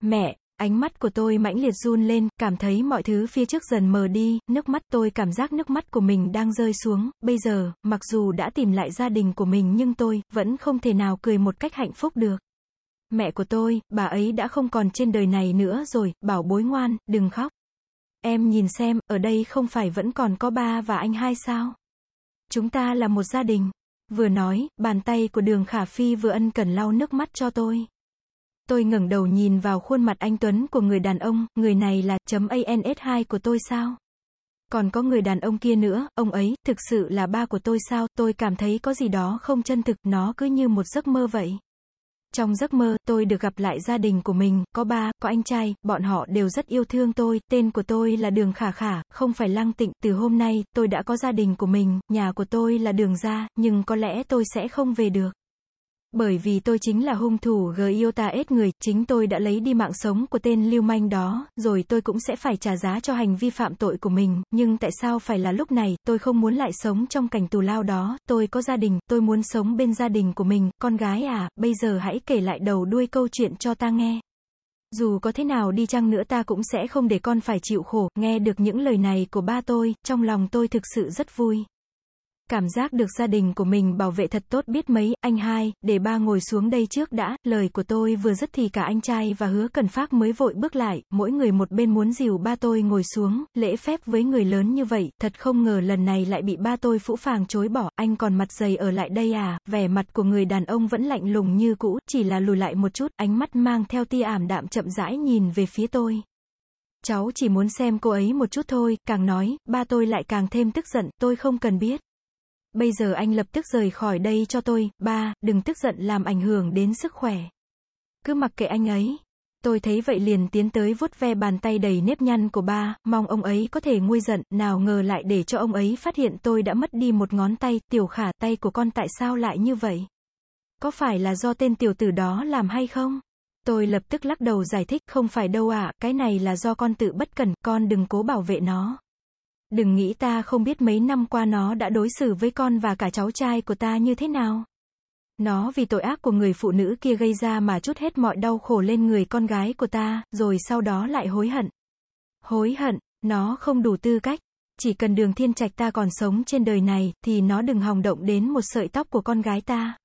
Mẹ, ánh mắt của tôi mãnh liệt run lên, cảm thấy mọi thứ phía trước dần mờ đi, nước mắt tôi cảm giác nước mắt của mình đang rơi xuống, bây giờ, mặc dù đã tìm lại gia đình của mình nhưng tôi, vẫn không thể nào cười một cách hạnh phúc được. Mẹ của tôi, bà ấy đã không còn trên đời này nữa rồi, bảo bối ngoan, đừng khóc. Em nhìn xem, ở đây không phải vẫn còn có ba và anh hai sao? Chúng ta là một gia đình. Vừa nói, bàn tay của đường khả phi vừa ân cần lau nước mắt cho tôi. Tôi ngẩng đầu nhìn vào khuôn mặt anh Tuấn của người đàn ông, người này là chấm ANS2 của tôi sao? Còn có người đàn ông kia nữa, ông ấy, thực sự là ba của tôi sao? Tôi cảm thấy có gì đó không chân thực, nó cứ như một giấc mơ vậy. Trong giấc mơ, tôi được gặp lại gia đình của mình, có ba, có anh trai, bọn họ đều rất yêu thương tôi, tên của tôi là Đường Khả Khả, không phải Lăng Tịnh, từ hôm nay, tôi đã có gia đình của mình, nhà của tôi là Đường Gia, nhưng có lẽ tôi sẽ không về được. Bởi vì tôi chính là hung thủ Giota ết người, chính tôi đã lấy đi mạng sống của tên lưu manh đó, rồi tôi cũng sẽ phải trả giá cho hành vi phạm tội của mình, nhưng tại sao phải là lúc này, tôi không muốn lại sống trong cảnh tù lao đó, tôi có gia đình, tôi muốn sống bên gia đình của mình, con gái à, bây giờ hãy kể lại đầu đuôi câu chuyện cho ta nghe. Dù có thế nào đi chăng nữa ta cũng sẽ không để con phải chịu khổ, nghe được những lời này của ba tôi, trong lòng tôi thực sự rất vui. Cảm giác được gia đình của mình bảo vệ thật tốt biết mấy, anh hai, để ba ngồi xuống đây trước đã, lời của tôi vừa dứt thì cả anh trai và hứa cần phát mới vội bước lại, mỗi người một bên muốn dìu ba tôi ngồi xuống, lễ phép với người lớn như vậy, thật không ngờ lần này lại bị ba tôi phũ phàng chối bỏ, anh còn mặt dày ở lại đây à, vẻ mặt của người đàn ông vẫn lạnh lùng như cũ, chỉ là lùi lại một chút, ánh mắt mang theo tia ảm đạm chậm rãi nhìn về phía tôi. Cháu chỉ muốn xem cô ấy một chút thôi, càng nói, ba tôi lại càng thêm tức giận, tôi không cần biết. Bây giờ anh lập tức rời khỏi đây cho tôi, ba, đừng tức giận làm ảnh hưởng đến sức khỏe. Cứ mặc kệ anh ấy. Tôi thấy vậy liền tiến tới vuốt ve bàn tay đầy nếp nhăn của ba, mong ông ấy có thể nguôi giận, nào ngờ lại để cho ông ấy phát hiện tôi đã mất đi một ngón tay, tiểu khả, tay của con tại sao lại như vậy? Có phải là do tên tiểu tử đó làm hay không? Tôi lập tức lắc đầu giải thích, không phải đâu ạ, à, cái này là do con tự bất cẩn, con đừng cố bảo vệ nó. Đừng nghĩ ta không biết mấy năm qua nó đã đối xử với con và cả cháu trai của ta như thế nào. Nó vì tội ác của người phụ nữ kia gây ra mà chút hết mọi đau khổ lên người con gái của ta, rồi sau đó lại hối hận. Hối hận, nó không đủ tư cách. Chỉ cần đường thiên trạch ta còn sống trên đời này, thì nó đừng hòng động đến một sợi tóc của con gái ta.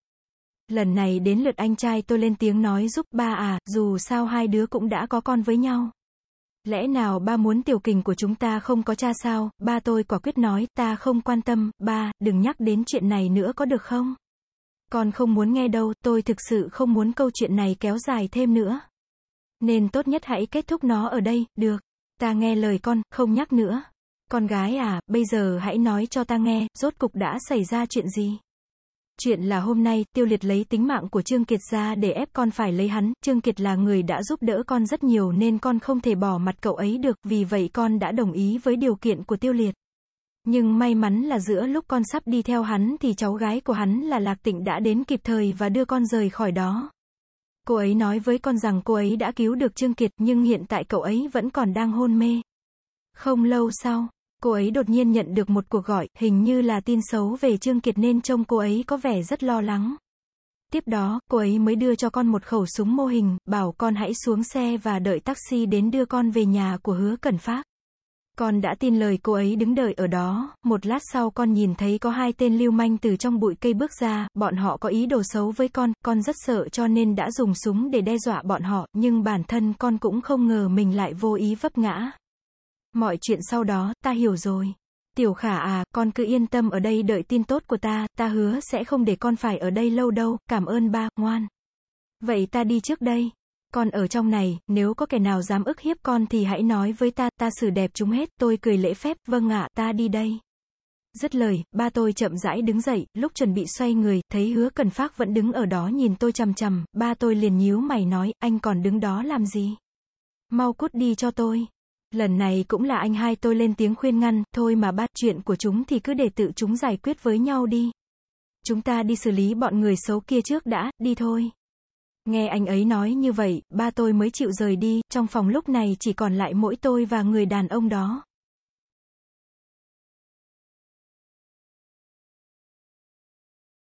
Lần này đến lượt anh trai tôi lên tiếng nói giúp ba à, dù sao hai đứa cũng đã có con với nhau. Lẽ nào ba muốn tiểu kình của chúng ta không có cha sao, ba tôi quả quyết nói, ta không quan tâm, ba, đừng nhắc đến chuyện này nữa có được không? Con không muốn nghe đâu, tôi thực sự không muốn câu chuyện này kéo dài thêm nữa. Nên tốt nhất hãy kết thúc nó ở đây, được. Ta nghe lời con, không nhắc nữa. Con gái à, bây giờ hãy nói cho ta nghe, rốt cục đã xảy ra chuyện gì? Chuyện là hôm nay, Tiêu Liệt lấy tính mạng của Trương Kiệt ra để ép con phải lấy hắn, Trương Kiệt là người đã giúp đỡ con rất nhiều nên con không thể bỏ mặt cậu ấy được, vì vậy con đã đồng ý với điều kiện của Tiêu Liệt. Nhưng may mắn là giữa lúc con sắp đi theo hắn thì cháu gái của hắn là Lạc Tịnh đã đến kịp thời và đưa con rời khỏi đó. Cô ấy nói với con rằng cô ấy đã cứu được Trương Kiệt nhưng hiện tại cậu ấy vẫn còn đang hôn mê. Không lâu sau, Cô ấy đột nhiên nhận được một cuộc gọi, hình như là tin xấu về Trương Kiệt nên trông cô ấy có vẻ rất lo lắng. Tiếp đó, cô ấy mới đưa cho con một khẩu súng mô hình, bảo con hãy xuống xe và đợi taxi đến đưa con về nhà của hứa Cẩn Phát. Con đã tin lời cô ấy đứng đợi ở đó, một lát sau con nhìn thấy có hai tên lưu manh từ trong bụi cây bước ra, bọn họ có ý đồ xấu với con, con rất sợ cho nên đã dùng súng để đe dọa bọn họ, nhưng bản thân con cũng không ngờ mình lại vô ý vấp ngã. Mọi chuyện sau đó, ta hiểu rồi. Tiểu khả à, con cứ yên tâm ở đây đợi tin tốt của ta, ta hứa sẽ không để con phải ở đây lâu đâu, cảm ơn ba, ngoan. Vậy ta đi trước đây. Con ở trong này, nếu có kẻ nào dám ức hiếp con thì hãy nói với ta, ta xử đẹp chúng hết, tôi cười lễ phép, vâng ạ, ta đi đây. Dứt lời, ba tôi chậm rãi đứng dậy, lúc chuẩn bị xoay người, thấy hứa cần phát vẫn đứng ở đó nhìn tôi chằm chằm, ba tôi liền nhíu mày nói, anh còn đứng đó làm gì? Mau cút đi cho tôi. Lần này cũng là anh hai tôi lên tiếng khuyên ngăn, thôi mà bắt chuyện của chúng thì cứ để tự chúng giải quyết với nhau đi. Chúng ta đi xử lý bọn người xấu kia trước đã, đi thôi. Nghe anh ấy nói như vậy, ba tôi mới chịu rời đi, trong phòng lúc này chỉ còn lại mỗi tôi và người đàn ông đó.